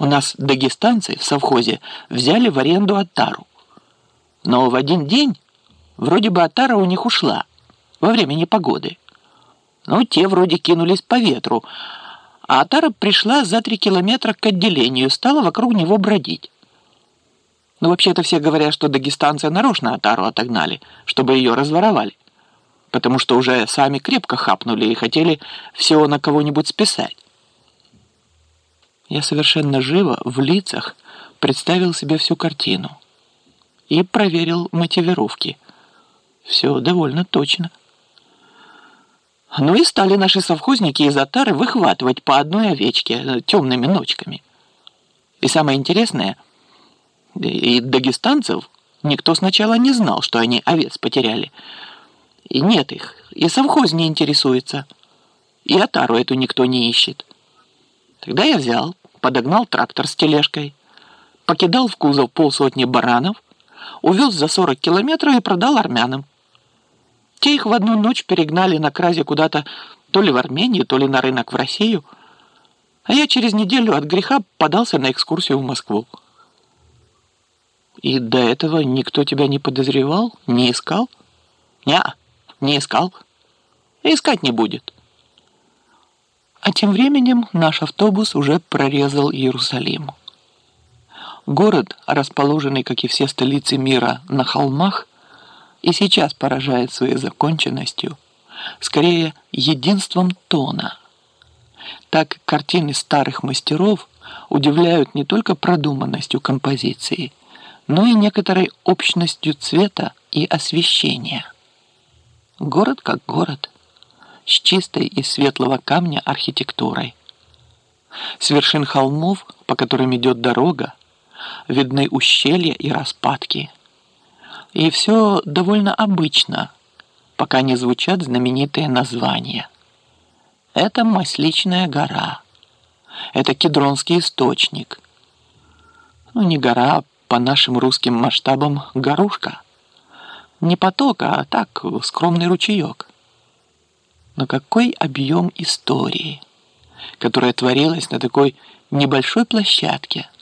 У нас дагестанцы в совхозе взяли в аренду Атару. Но в один день вроде бы Атара у них ушла во время непогоды. Ну, те вроде кинулись по ветру, а Атара пришла за три километра к отделению, стала вокруг него бродить. Ну, вообще-то все говорят, что дагестанцы нарочно Атару отогнали, чтобы ее разворовали, потому что уже сами крепко хапнули и хотели все на кого-нибудь списать. Я совершенно живо в лицах представил себе всю картину и проверил мотивировки. Все довольно точно. Ну и стали наши совхозники из Атары выхватывать по одной овечке э, темными ночками. И самое интересное, и дагестанцев никто сначала не знал, что они овец потеряли. И нет их, и совхоз не интересуется, и Атару эту никто не ищет. Тогда я взял, подогнал трактор с тележкой, покидал в кузов полсотни баранов, увез за 40 километров и продал армянам. Те их в одну ночь перегнали на кразе куда-то то ли в Армению, то ли на рынок в Россию. А я через неделю от греха подался на экскурсию в Москву. И до этого никто тебя не подозревал, не искал? Не, не искал. искать не будет. А тем временем наш автобус уже прорезал Иерусалим. Город, расположенный, как и все столицы мира, на холмах, и сейчас поражает своей законченностью, скорее единством тона. Так картины старых мастеров удивляют не только продуманностью композиции, но и некоторой общностью цвета и освещения. Город как город, с чистой и светлого камня архитектурой. С вершин холмов, по которым идет дорога, видны ущелья и распадки – и все довольно обычно, пока не звучат знаменитые названия. Это Масличная гора. Это Кедронский источник. Ну, не гора, по нашим русским масштабам горушка. Не поток, а так, скромный ручеек. Но какой объем истории, которая творилась на такой небольшой площадке –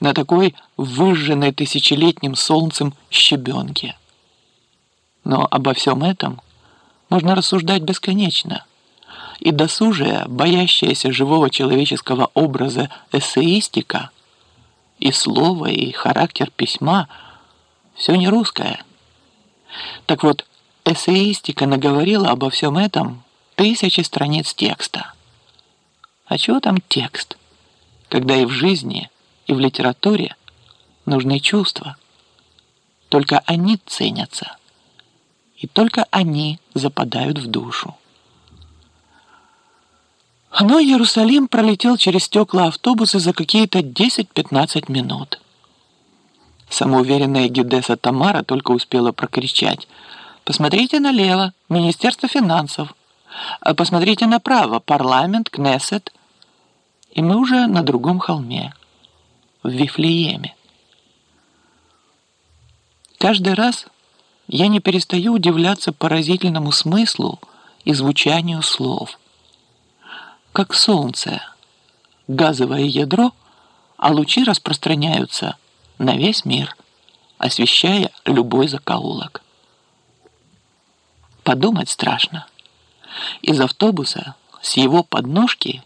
на такой выжженной тысячелетним солнцем щебенке. Но обо всем этом можно рассуждать бесконечно. И досужая, боящаяся живого человеческого образа эссеистика и слово, и характер письма все не русское. Так вот, эссеистика наговорила обо всем этом тысячи страниц текста. А чего там текст, когда и в жизни – и в литературе нужны чувства. Только они ценятся. И только они западают в душу. Но Иерусалим пролетел через стекла автобуса за какие-то 10-15 минут. Самоуверенная Гюдеса Тамара только успела прокричать. «Посмотрите налево, Министерство финансов. Посмотрите направо, парламент, Кнессет». И мы уже на другом холме в Вифлееме. Каждый раз я не перестаю удивляться поразительному смыслу и звучанию слов. Как солнце, газовое ядро, а лучи распространяются на весь мир, освещая любой закоулок. Подумать страшно. Из автобуса с его подножки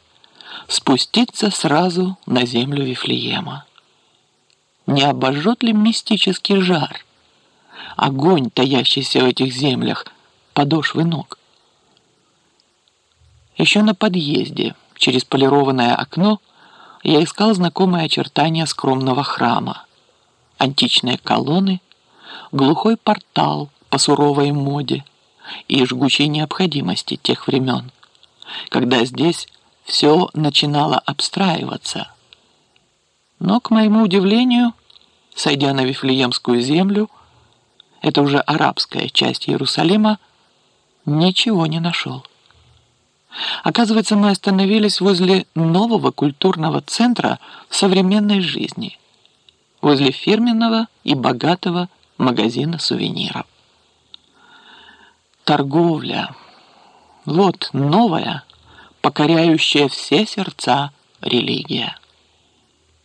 спуститься сразу на землю Вифлеема не обожжет ли мистический жар, огонь, таящийся в этих землях, подошвы ног. Еще на подъезде, через полированное окно, я искал знакомые очертания скромного храма. Античные колонны, глухой портал по суровой моде и жгучей необходимости тех времен, когда здесь все начинало обстраиваться – но, к моему удивлению, сойдя на Вифлеемскую землю, это уже арабская часть Иерусалима, ничего не нашел. Оказывается, мы остановились возле нового культурного центра современной жизни, возле фирменного и богатого магазина сувениров. Торговля. Вот новая, покоряющая все сердца религия.